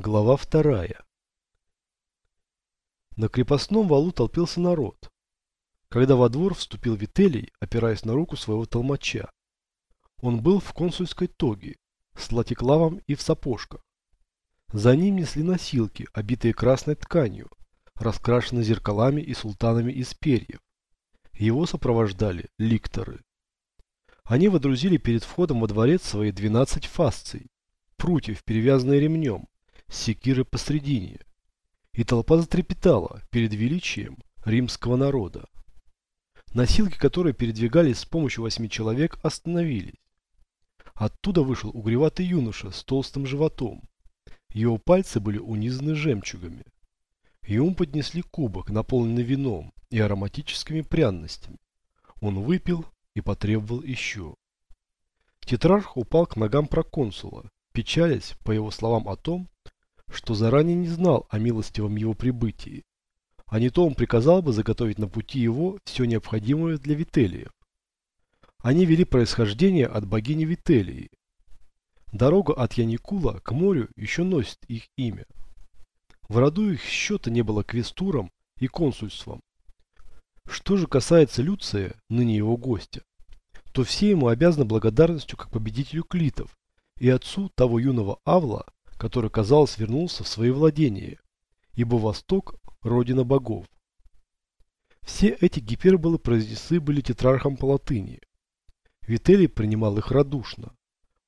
Глава вторая. На крепостном валу толпился народ, когда во двор вступил Вителий, опираясь на руку своего толмача. Он был в консульской тоге, с латиклавом и в сапожках. За ним несли носилки, обитые красной тканью, раскрашенные зеркалами и султанами из перьев. Его сопровождали ликторы. Они водрузили перед входом во дворец свои двенадцать фасций, прутьев, перевязанные ремнем, секиры посредине. И толпа затрепетала перед величием римского народа. Носилки, которые передвигались с помощью восьми человек, остановились. Оттуда вышел угреватый юноша с толстым животом. Его пальцы были унизаны жемчугами. Ему поднесли кубок, наполненный вином и ароматическими пряностями. Он выпил и потребовал еще. Тетрарх упал к ногам проконсула, печалясь, по его словам, о том, что заранее не знал о милостивом его прибытии, а не то он приказал бы заготовить на пути его все необходимое для Вителиев. Они вели происхождение от богини Вителии. Дорога от Яникула к морю еще носит их имя. В роду их счета не было квестуром и консульством. Что же касается Люция, ныне его гостя, то все ему обязаны благодарностью как победителю клитов и отцу того юного Авла, который, казалось, вернулся в свои владения, ибо Восток – родина богов. Все эти гиперболы произнесы были тетрархом по латыни. Вителий принимал их радушно.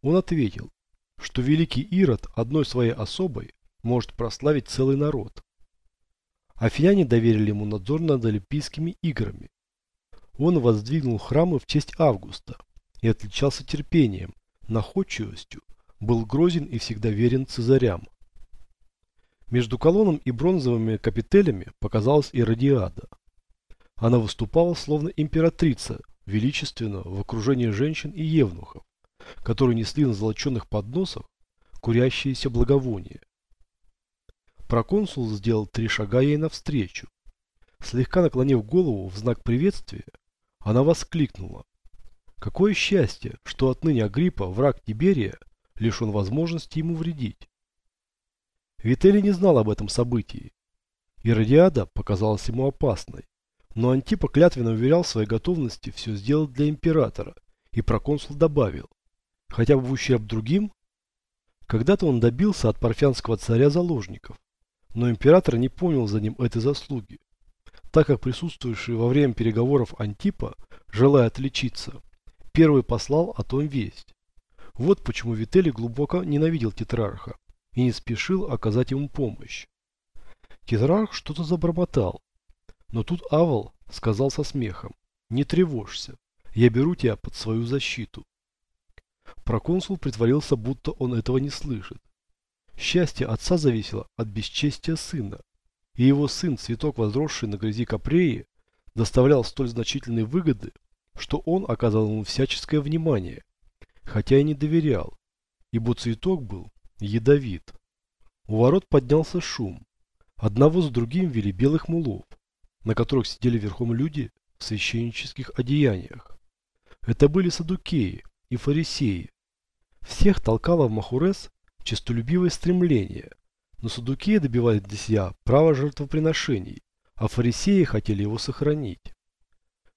Он ответил, что великий Ирод одной своей особой может прославить целый народ. Афиняне доверили ему надзор над Олимпийскими играми. Он воздвигнул храмы в честь Августа и отличался терпением, находчивостью был грозен и всегда верен цезарям. Между колонном и бронзовыми капителями показалась Иродиада. Она выступала словно императрица, величественно в окружении женщин и евнухов, которые несли на золоченных подносах курящиеся благовония. Проконсул сделал три шага ей навстречу. Слегка наклонив голову в знак приветствия, она воскликнула. Какое счастье, что отныне Агриппа, враг Тиберия, лишен возможности ему вредить. Вителий не знал об этом событии. Иродиада показалась ему опасной, но Антипа клятвенно уверял в своей готовности все сделать для императора, и проконсул добавил, хотя бы в ущерб другим, когда-то он добился от парфянского царя заложников, но император не помнил за ним этой заслуги, так как присутствующий во время переговоров Антипа, желая отличиться, первый послал о том весть. Вот почему Вителий глубоко ненавидел Тетрарха и не спешил оказать ему помощь. Тетрарх что-то забормотал, но тут Авал сказал со смехом, «Не тревожься, я беру тебя под свою защиту». Проконсул притворился, будто он этого не слышит. Счастье отца зависело от бесчестия сына, и его сын, цветок возросший на грязи Капреи, доставлял столь значительные выгоды, что он оказал ему всяческое внимание хотя и не доверял, ибо цветок был ядовит. У ворот поднялся шум. Одного за другим вели белых мулов, на которых сидели верхом люди в священнических одеяниях. Это были садукеи и фарисеи. Всех толкало в Махурес честолюбивое стремление, но садукеи добивались для себя права жертвоприношений, а фарисеи хотели его сохранить.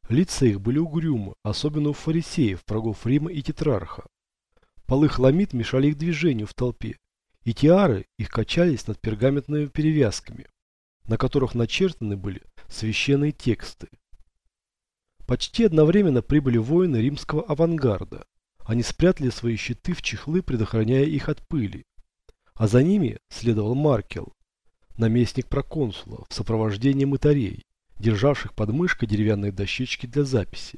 Лица их были угрюмы, особенно у фарисеев, врагов Рима и Тетрарха. Полы хламид мешали их движению в толпе, и тиары их качались над пергаментными перевязками, на которых начертаны были священные тексты. Почти одновременно прибыли воины римского авангарда. Они спрятали свои щиты в чехлы, предохраняя их от пыли. А за ними следовал Маркел, наместник проконсула, в сопровождении мытарей державших под мышкой деревянные дощечки для записи.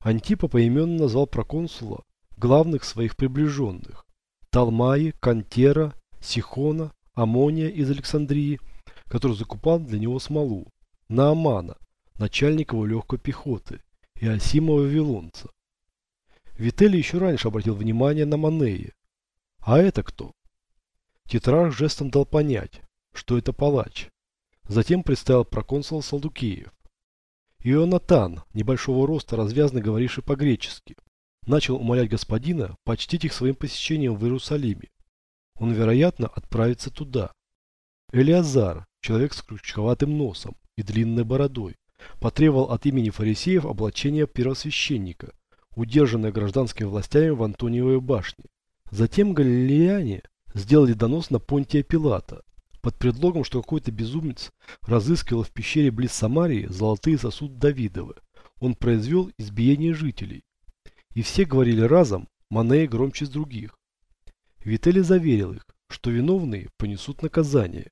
Антипа поименно назвал проконсула главных своих приближенных – Талмаи, Кантера, Сихона, Амония из Александрии, который закупал для него смолу, Наамана, начальника его легкой пехоты, и Асима Вавилонца. Вителли еще раньше обратил внимание на Манея. А это кто? Тетрарх жестом дал понять, что это палач. Затем представил проконсул Салдукеев. Ионатан, небольшого роста, развязно говоривший по-гречески, начал умолять господина почтить их своим посещением в Иерусалиме. он, вероятно, отправится туда. Элиазар, человек с крючковатым носом и длинной бородой, потребовал от имени фарисеев облачения первосвященника, удержанное гражданскими властями в Антониевой башне. Затем галилеяне сделали донос на Понтия Пилата, под предлогом, что какой-то безумец разыскивал в пещере близ Самарии золотые сосуды Давидовы. Он произвел избиение жителей. И все говорили разом, Манея громче других. Вители заверил их, что виновные понесут наказание.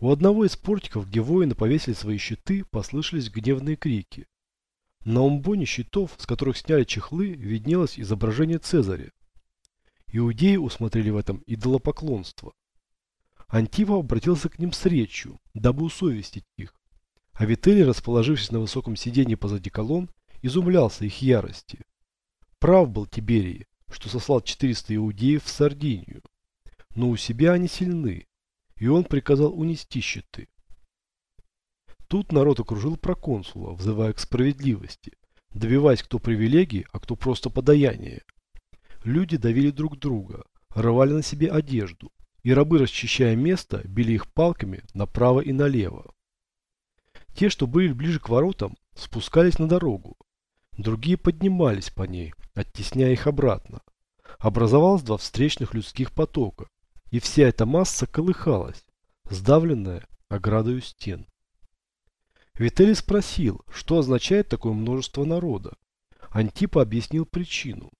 У одного из портиков, где воины повесили свои щиты, послышались гневные крики. На умбоне щитов, с которых сняли чехлы, виднелось изображение Цезаря. Иудеи усмотрели в этом идолопоклонство. Антипа обратился к ним с речью, дабы усовестить их. А Вителий, расположившись на высоком сиденье позади колонн, изумлялся их ярости. Прав был Тиберий, что сослал 400 иудеев в Сардинию. Но у себя они сильны, и он приказал унести щиты. Тут народ окружил проконсула, взывая к справедливости, добиваясь кто привилегий, а кто просто подаяние. Люди давили друг друга, рвали на себе одежду, и рабы, расчищая место, били их палками направо и налево. Те, что были ближе к воротам, спускались на дорогу. Другие поднимались по ней, оттесняя их обратно. Образовалось два встречных людских потока, и вся эта масса колыхалась, сдавленная оградою стен. Вителий спросил, что означает такое множество народа. Антипа объяснил причину.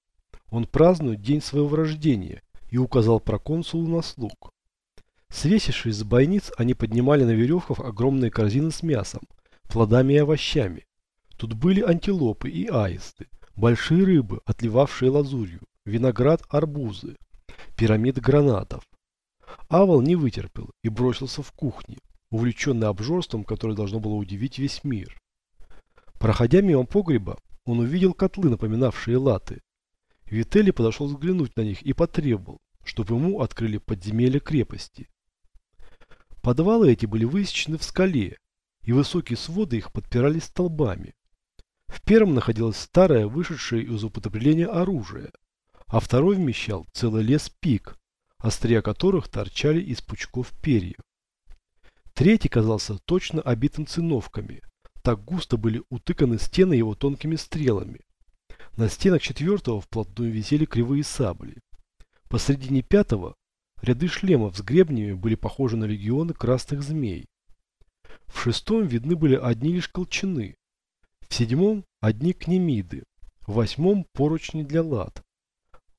Он празднует день своего рождения и указал проконсулу на слуг. Свесившись с бойниц, они поднимали на веревках огромные корзины с мясом, плодами и овощами. Тут были антилопы и аисты, большие рыбы, отливавшие лазурью, виноград, арбузы, пирамид гранатов. Авал не вытерпел и бросился в кухню, увлеченный обжорством, которое должно было удивить весь мир. Проходя мимо погреба, он увидел котлы, напоминавшие латы. Вителли подошел взглянуть на них и потребовал, чтобы ему открыли подземелье крепости. Подвалы эти были высечены в скале, и высокие своды их подпирались столбами. В первом находилось старое, вышедшее из употребления оружие, а второй вмещал целый лес пик, острия которых торчали из пучков перьев. Третий казался точно обитым циновками, так густо были утыканы стены его тонкими стрелами. На стенах четвертого вплотную висели кривые сабли. Посредине пятого ряды шлемов с гребнями были похожи на легионы красных змей. В шестом видны были одни лишь колчаны, в седьмом одни кнемиды, в восьмом поручни для лад.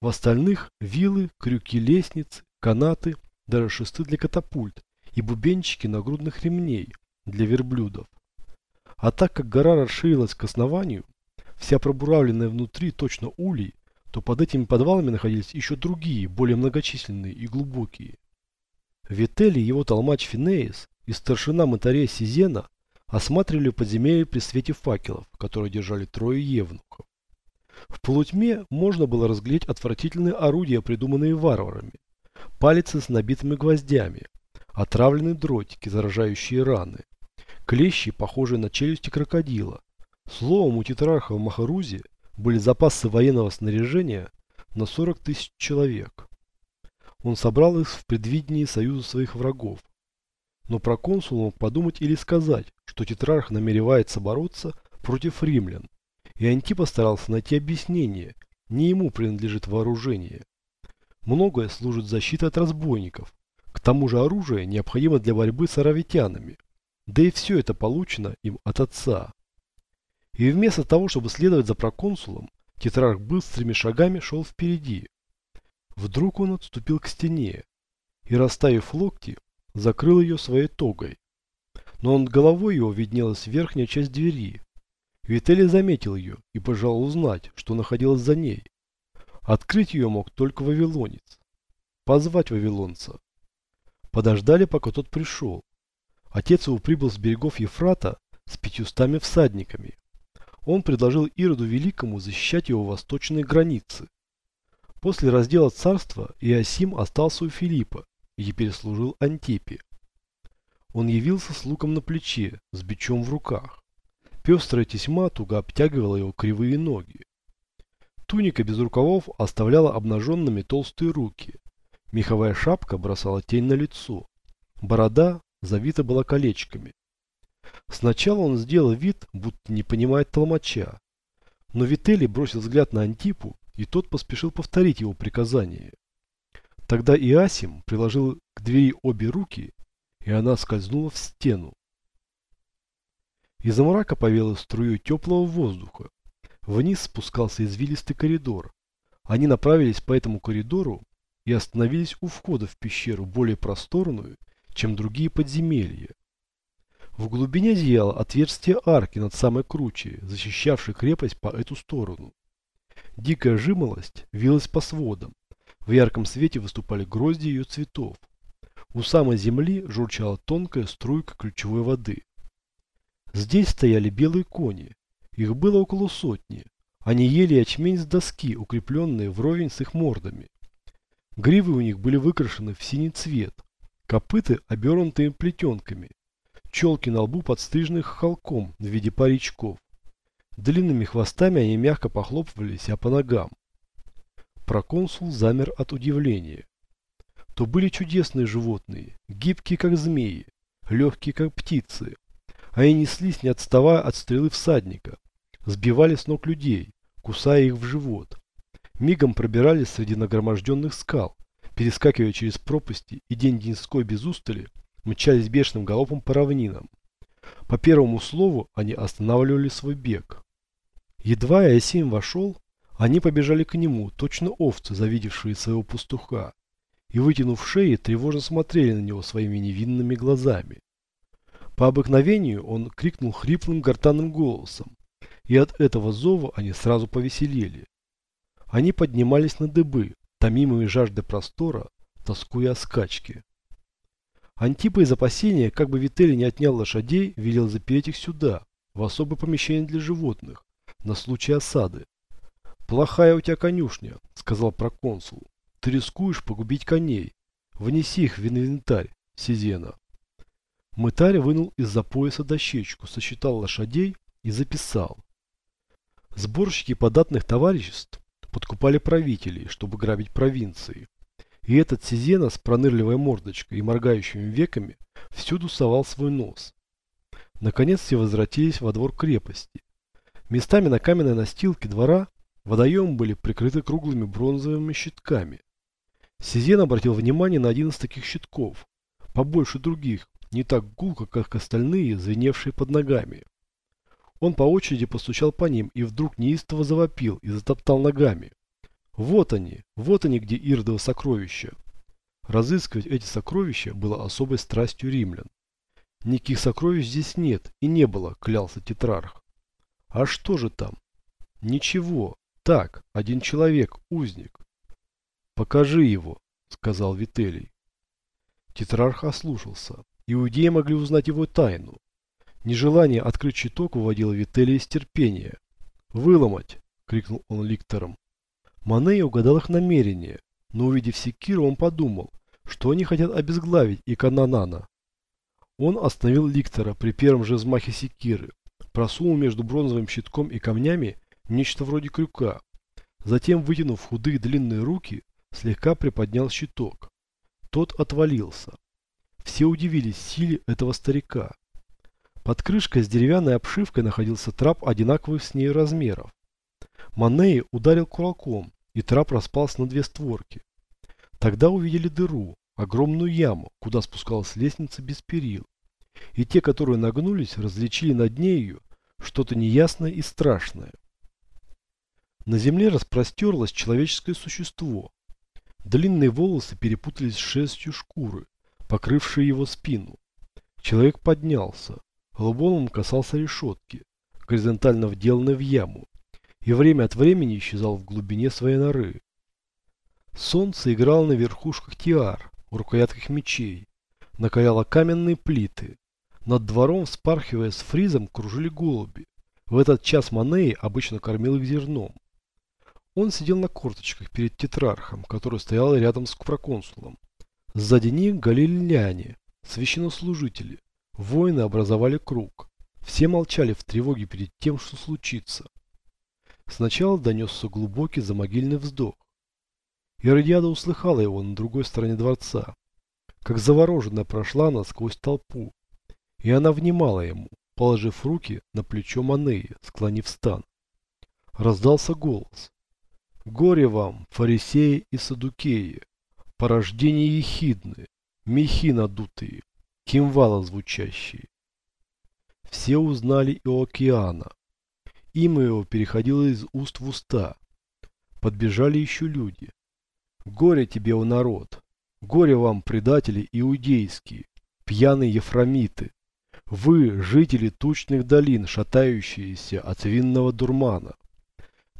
В остальных вилы, крюки лестниц, канаты, даже шесты для катапульт и бубенчики нагрудных ремней для верблюдов. А так как гора расширилась к основанию, вся пробуравленная внутри точно улей, то под этими подвалами находились еще другие, более многочисленные и глубокие. Вителли его толмач Финеис и старшина мытаря Сизена осматривали подземелье при свете факелов, которые держали трое евнухов. В полутьме можно было разглядеть отвратительные орудия, придуманные варварами. Палицы с набитыми гвоздями, отравленные дротики, заражающие раны, клещи, похожие на челюсти крокодила. Словом, у тетрарха в Махарузе были запасы военного снаряжения на 40 тысяч человек. Он собрал их в предвидении союза своих врагов. Но проконсул мог подумать или сказать, что тетрарх намеревается бороться против римлян, и Антипа старался найти объяснение, не ему принадлежит вооружение. Многое служит защитой от разбойников, к тому же оружие необходимо для борьбы с аравитянами, да и все это получено им от отца. И вместо того, чтобы следовать за проконсулом, тетрарх быстрыми шагами шел впереди. Вдруг он отступил к стене и, расставив локти, закрыл ее своей тогой. Но над головой его виднелась верхняя часть двери. Вителли заметил ее и пожелал узнать, что находилось за ней. Открыть ее мог только вавилонец. Позвать вавилонца. Подождали, пока тот пришел. Отец его прибыл с берегов Ефрата с пятьюстами всадниками он предложил Ироду Великому защищать его восточные границы. После раздела царства Иосим остался у Филиппа и теперь служил Антипе. Он явился с луком на плече, с бичом в руках. Пестрая тесьма туго обтягивала его кривые ноги. Туника без рукавов оставляла обнаженными толстые руки. Меховая шапка бросала тень на лицо. Борода завита была колечками. Сначала он сделал вид, будто не понимает толмача. Но Вителли бросил взгляд на Антипу, и тот поспешил повторить его приказание. Тогда Иасим приложил к двери обе руки, и она скользнула в стену. Из мрака повело струей теплого воздуха. Вниз спускался извилистый коридор. Они направились по этому коридору и остановились у входа в пещеру, более просторную, чем другие подземелья. В глубине зияло отверстие арки над самой кручей, защищавшей крепость по эту сторону. Дикая жимолость вилась по сводам. В ярком свете выступали грозди ее цветов. У самой земли журчала тонкая струйка ключевой воды. Здесь стояли белые кони. Их было около сотни. Они ели ячмень с доски, укрепленные вровень с их мордами. Гривы у них были выкрашены в синий цвет, копыты обернутые плетенками, челки на лбу подстрижены холком в виде паричков. Длинными хвостами они мягко похлопывали себя по ногам. Проконсул замер от удивления. То были чудесные животные, гибкие как змеи, легкие как птицы. Они неслись, не отставая от стрелы всадника, сбивали с ног людей, кусая их в живот. Мигом пробирались среди нагроможденных скал, перескакивая через пропасти и день-деньской без устали, мчались бешеным галопом по равнинам. По первому слову они останавливали свой бег. Едва Иосим вошел, они побежали к нему, точно овцы, завидевшие своего пастуха, и, вытянув шеи, тревожно смотрели на него своими невинными глазами. По обыкновению он крикнул хриплым гортанным голосом, и от этого зова они сразу повеселели. Они поднимались на дыбы, томимые жаждой простора, тоскуя о скачке. Антипа из опасения, как бы Вителли не отнял лошадей, велел запереть их сюда, в особое помещение для животных, на случай осады. «Плохая у тебя конюшня», — сказал проконсул. «Ты рискуешь погубить коней. Внеси их в инвентарь, Сизена». Мытарь вынул из-за пояса дощечку, сосчитал лошадей и записал. Сборщики податных товариществ подкупали правителей, чтобы грабить провинции. И этот Сизена с пронырливой мордочкой и моргающими веками всюду совал свой нос. Наконец все возвратились во двор крепости. Местами на каменной настилке двора водоемы были прикрыты круглыми бронзовыми щитками. Сизен обратил внимание на один из таких щитков, побольше других, не так гулко, как остальные, звеневшие под ногами. Он по очереди постучал по ним и вдруг неистово завопил и затоптал ногами. Вот они, вот они, где Ирдово сокровища. Разыскивать эти сокровища было особой страстью римлян. Никаких сокровищ здесь нет и не было, клялся тетрарх. А что же там? Ничего. Так, один человек, узник. Покажи его, сказал Вителий. Тетрарх ослушался. Иудеи могли узнать его тайну. Нежелание открыть щиток выводило Вителия из терпения. «Выломать!» — крикнул он ликтором. Манея угадал их намерение, но увидев секиру, он подумал, что они хотят обезглавить и Кананана. Он остановил ликтора при первом же взмахе секиры, просунул между бронзовым щитком и камнями нечто вроде крюка. Затем, вытянув худые длинные руки, слегка приподнял щиток. Тот отвалился. Все удивились силе этого старика. Под крышкой с деревянной обшивкой находился трап одинаковых с ней размеров. Манеи ударил кулаком, и трап распался на две створки. Тогда увидели дыру, огромную яму, куда спускалась лестница без перил. И те, которые нагнулись, различили над нею что-то неясное и страшное. На земле распростерлось человеческое существо. Длинные волосы перепутались с шерстью шкуры, покрывшей его спину. Человек поднялся. Лбом касался решетки, горизонтально вделанной в яму, и время от времени исчезал в глубине своей норы. Солнце играло на верхушках тиар, в рукоятках мечей, накаляло каменные плиты, над двором, вспархивая с фризом, кружили голуби. В этот час Манеи обычно кормил их зерном. Он сидел на корточках перед тетрархом, который стоял рядом с проконсулом. Сзади них галилеяне, священнослужители. Воины образовали круг. Все молчали в тревоге перед тем, что случится. Сначала донесся глубокий замогильный вздох. Иродиада услыхала его на другой стороне дворца, как завороженная прошла она сквозь толпу, и она внимала ему, положив руки на плечо Манеи, склонив стан. Раздался голос. «Горе вам, фарисеи и садукеи, порождение ехидны, мехи надутые, кимвала звучащие». Все узнали Иоокеана. Имя его переходило из уст в уста. Подбежали еще люди. «Горе тебе, о народ! Горе вам, предатели иудейские, пьяные ефрамиты! Вы, жители тучных долин, шатающиеся от винного дурмана!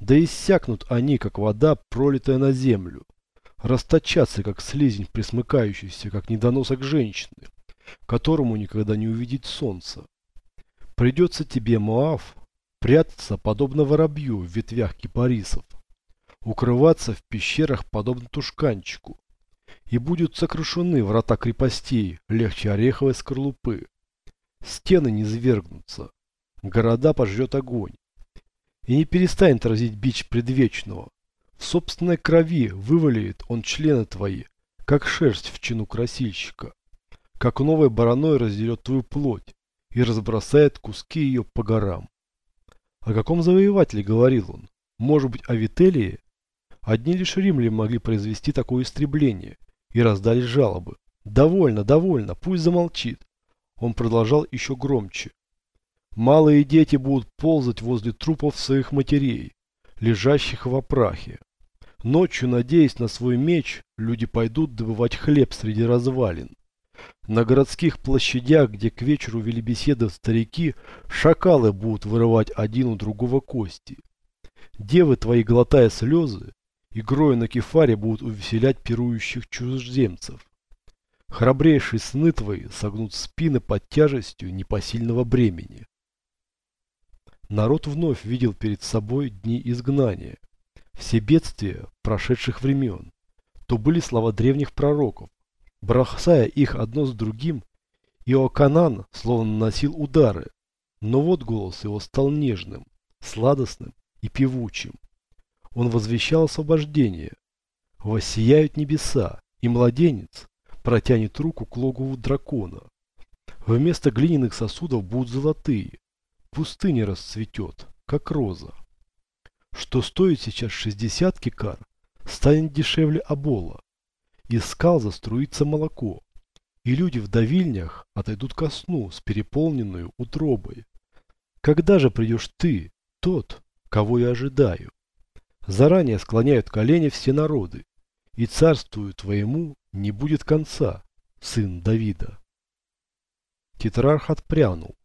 Да иссякнут они, как вода, пролитая на землю, расточатся, как слизень, присмыкающийся, как недоносок женщины, которому никогда не увидеть солнца. Придется тебе, Моав, прятаться, подобно воробью в ветвях кипарисов, укрываться в пещерах, подобно тушканчику, и будут сокрушены врата крепостей, легче ореховой скорлупы. Стены не свергнутся, города пожрет огонь, и не перестанет разить бич предвечного. В собственной крови вывалит он члены твои, как шерсть в чину красильщика, как новой бараной разделет твою плоть и разбросает куски ее по горам. О каком завоевателе говорил он? Может быть, о Вителии? Одни лишь римляне могли произвести такое истребление, и раздались жалобы. «Довольно, довольно, пусть замолчит». Он продолжал еще громче. Малые дети будут ползать возле трупов своих матерей, лежащих в опрахе. Ночью, надеясь на свой меч, люди пойдут добывать хлеб среди развалин. На городских площадях, где к вечеру вели беседы старики, шакалы будут вырывать один у другого кости. Девы твои, глотая слезы, игрою на кефаре будут увеселять пирующих чужеземцев. Храбрейшие сны твои согнут спины под тяжестью непосильного бремени. Народ вновь видел перед собой дни изгнания, все бедствия прошедших времен. То были слова древних пророков, бросая их одно с другим, Иоканан словно наносил удары, но вот голос его стал нежным, сладостным и певучим. Он возвещал освобождение. Воссияют небеса, и младенец протянет руку к логову дракона. Вместо глиняных сосудов будут золотые, пустыня расцветет, как роза. Что стоит сейчас 60 кикар, станет дешевле обола. Из скал заструится молоко, и люди в давильнях отойдут ко сну с переполненной утробой. Когда же придешь ты, тот, кого я ожидаю? Заранее склоняют колени все народы, и царствую твоему не будет конца, сын Давида. Тетрарх отпрянул.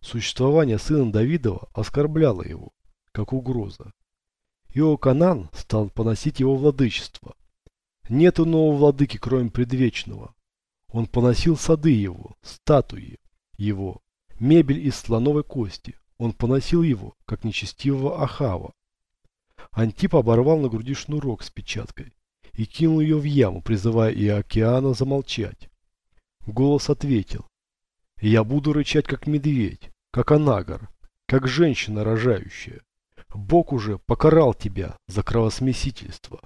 Существование сына Давидова оскорбляло его, как угроза. Иоканан стал поносить его владычество. Нет у нового владыки, кроме предвечного. Он поносил сады его, статуи его, мебель из слоновой кости. Он поносил его, как нечестивого Ахава. Антип оборвал на груди шнурок с печаткой и кинул ее в яму, призывая Иокеана замолчать. Голос ответил. «Я буду рычать, как медведь, как анагар, как женщина рожающая. Бог уже покарал тебя за кровосмесительство.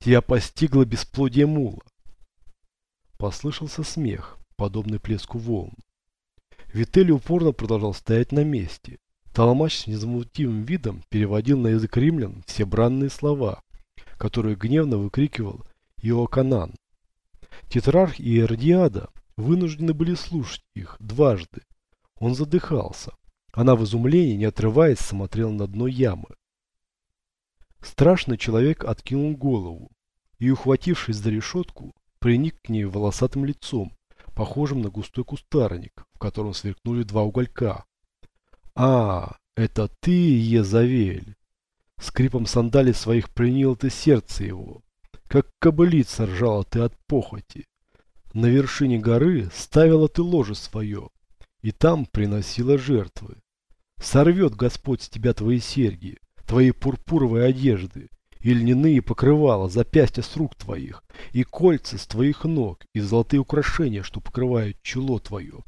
Тебя постигло бесплодие мула. Послышался смех, подобный плеску волн. Вителли упорно продолжал стоять на месте. Толмач с незамутимым видом переводил на язык римлян все бранные слова, которые гневно выкрикивал Иоканан. Тетрарх и Эрдиада вынуждены были слушать их дважды. Он задыхался. Она в изумлении, не отрываясь, смотрела на дно ямы. Страшный человек откинул голову и, ухватившись за решетку, приник к ней волосатым лицом, похожим на густой кустарник, в котором сверкнули два уголька. «А, это ты, Езавель!» Скрипом сандали своих принял ты сердце его. Как кобылица ржала ты от похоти. На вершине горы ставила ты ложе свое, и там приносила жертвы. Сорвет Господь с тебя твои серьги, твои пурпуровые одежды, и льняные покрывала, запястья с рук твоих, и кольца с твоих ног, и золотые украшения, что покрывают чело твое.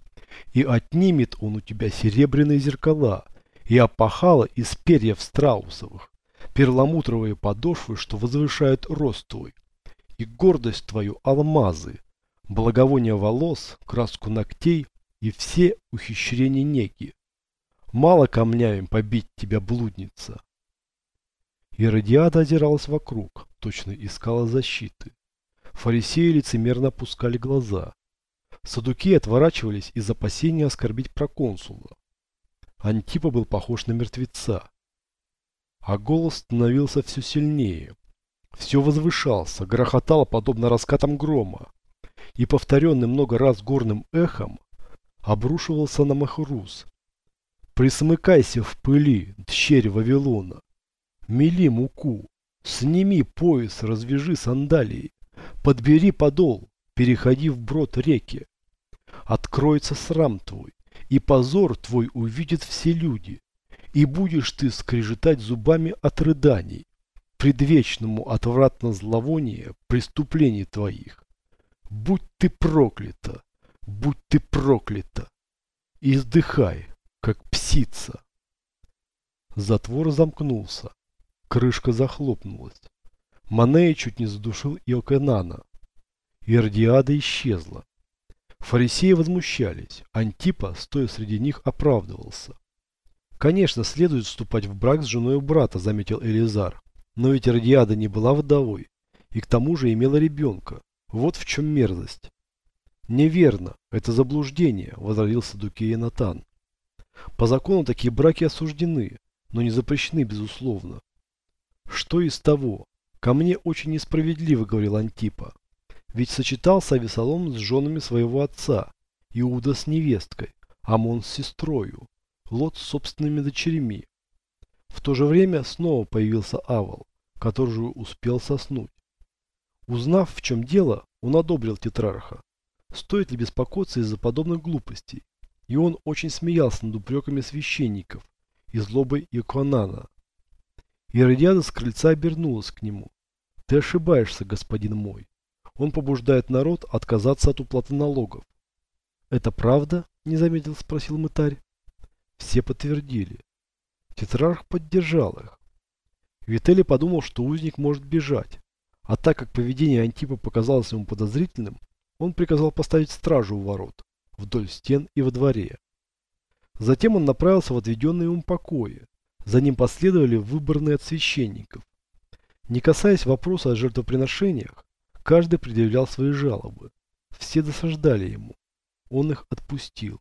И отнимет он у тебя серебряные зеркала, и опахала из перьев страусовых, перламутровые подошвы, что возвышают рост твой, и гордость твою алмазы, благовоние волос, краску ногтей и все ухищрения неги. Мало камнями побить тебя, блудница. Иродиада озиралась вокруг, точно искала защиты. Фарисеи лицемерно опускали глаза. Садуки отворачивались из опасения оскорбить проконсула. Антипа был похож на мертвеца. А голос становился все сильнее. Все возвышался, грохотало подобно раскатам грома. И повторенный много раз горным эхом обрушивался на Махрус. Присмыкайся в пыли, дщерь Вавилона. Мели муку, сними пояс, развяжи сандалии, подбери подол, переходи в брод реки. Откроется срам твой, и позор твой увидят все люди, и будешь ты скрежетать зубами от рыданий, предвечному отвратно зловоние преступлений твоих. Будь ты проклята, будь ты проклята, и издыхай, как псица. Затвор замкнулся, крышка захлопнулась. Манея чуть не задушил Иоканана. Ирдиада исчезла. Фарисеи возмущались. Антипа, стоя среди них, оправдывался. Конечно, следует вступать в брак с женой брата, заметил Элизар. Но ведь Радиада не была вдовой. И к тому же имела ребенка. Вот в чем мерзость. Неверно. Это заблуждение, возразил Садукея Натан. По закону такие браки осуждены, но не запрещены, безусловно. Что из того? Ко мне очень несправедливо, говорил Антипа. Ведь сочетался Авесолом с женами своего отца, Иуда с невесткой, Амон с сестрою, Лот с собственными дочерями. В то же время снова появился Авал, который уже успел соснуть. Узнав, в чем дело, он одобрил тетрарха. Стоит ли беспокоиться из-за подобных глупостей? И он очень смеялся над упреками священников и злобой Иоканана. Иродиада с крыльца обернулась к нему. «Ты ошибаешься, господин мой. Он побуждает народ отказаться от уплаты налогов. «Это правда?» – не заметил, спросил мытарь. Все подтвердили. Тетрарх поддержал их. Вителли подумал, что узник может бежать, а так как поведение Антипа показалось ему подозрительным, он приказал поставить стражу у ворот, вдоль стен и во дворе. Затем он направился в отведенные ему покои. За ним последовали выборные от священников. Не касаясь вопроса о жертвоприношениях, Каждый предъявлял свои жалобы. Все досаждали ему. Он их отпустил.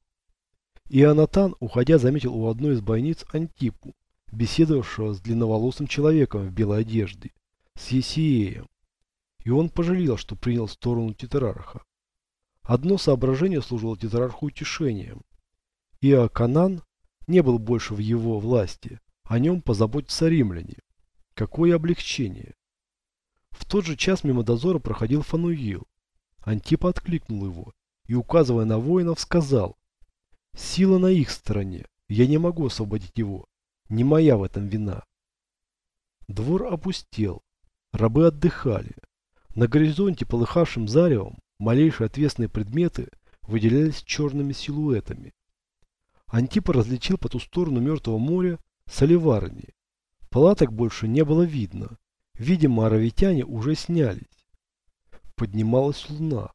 И Анатан, уходя, заметил у одной из бойниц Антипу, беседовавшего с длинноволосым человеком в белой одежде, с Есиеем. И он пожалел, что принял сторону тетрарха. Одно соображение служило тетрарху утешением. Иоканан не был больше в его власти, о нем позаботятся римляне. Какое облегчение! В тот же час мимо дозора проходил Фануил. Антипа откликнул его и, указывая на воинов, сказал «Сила на их стороне, я не могу освободить его, не моя в этом вина». Двор опустел, рабы отдыхали. На горизонте, полыхавшим заревом, малейшие отвесные предметы выделялись черными силуэтами. Антипа различил по ту сторону Мертвого моря соливарни. Палаток больше не было видно, Видимо, аравитяне уже снялись. Поднималась луна.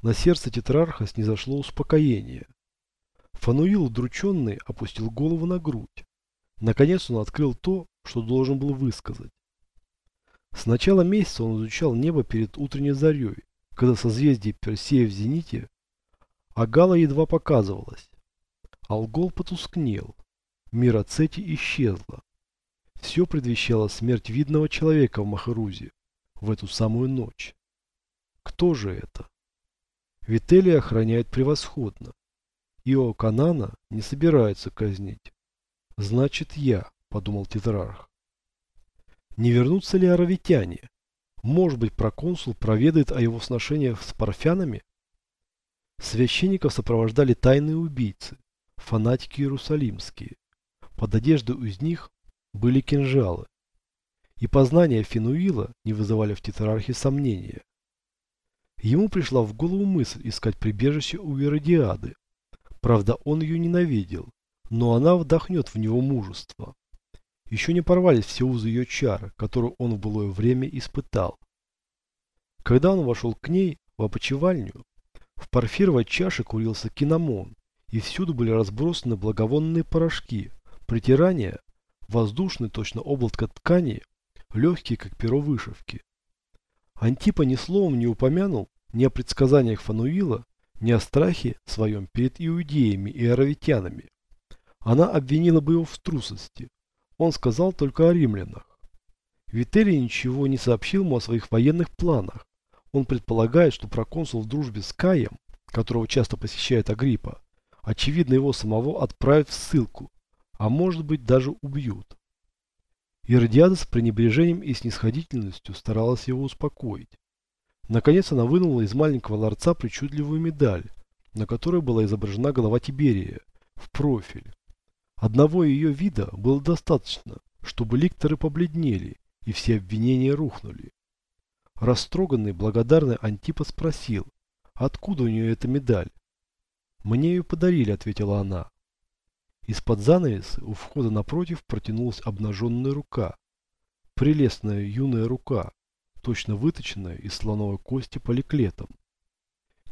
На сердце тетрарха снизошло успокоение. Фануил, удрученный, опустил голову на грудь. Наконец он открыл то, что должен был высказать. С начала месяца он изучал небо перед утренней зарей, когда созвездие Персея в зените, а Гала едва показывалась. Алгол потускнел. Мира Цети исчезла. Все предвещало смерть видного человека в Махарузе в эту самую ночь. Кто же это? Вителия охраняет превосходно. Ио Канана не собирается казнить. Значит, я, подумал Тетрарх. Не вернутся ли аравитяне? Может быть, проконсул проведает о его сношениях с парфянами? Священников сопровождали тайные убийцы, фанатики иерусалимские. Под одеждой из них были кинжалы. И познания Финуила не вызывали в тетрархе сомнения. Ему пришла в голову мысль искать прибежище у Иродиады. Правда, он ее ненавидел, но она вдохнет в него мужество. Еще не порвались все узы ее чар, которую он в былое время испытал. Когда он вошел к ней в опочивальню, в парфировой чаше курился киномон, и всюду были разбросаны благовонные порошки, притирания, воздушный точно облако ткани, легкие, как перо вышивки. Антипа ни словом не упомянул ни о предсказаниях Фануила, ни о страхе своем перед иудеями и аравитянами. Она обвинила бы его в трусости. Он сказал только о римлянах. Вителий ничего не сообщил ему о своих военных планах. Он предполагает, что проконсул в дружбе с Каем, которого часто посещает Агриппа, очевидно его самого отправят в ссылку, а может быть даже убьют. Иродиада с пренебрежением и снисходительностью старалась его успокоить. Наконец она вынула из маленького ларца причудливую медаль, на которой была изображена голова Тиберия, в профиль. Одного ее вида было достаточно, чтобы ликторы побледнели и все обвинения рухнули. Растроганный, благодарный Антипа спросил, откуда у нее эта медаль. «Мне ее подарили», — ответила она. Из-под занавеса у входа напротив протянулась обнаженная рука. Прелестная юная рука, точно выточенная из слоновой кости поликлетом.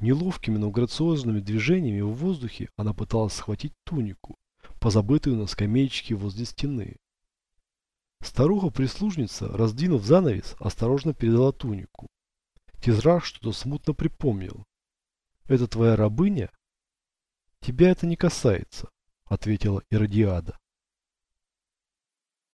Неловкими, но грациозными движениями в воздухе она пыталась схватить тунику, позабытую на скамеечке возле стены. Старуха-прислужница, раздвинув занавес, осторожно передала тунику. Тизрах что-то смутно припомнил. «Это твоя рабыня?» «Тебя это не касается», ответила Иродиада.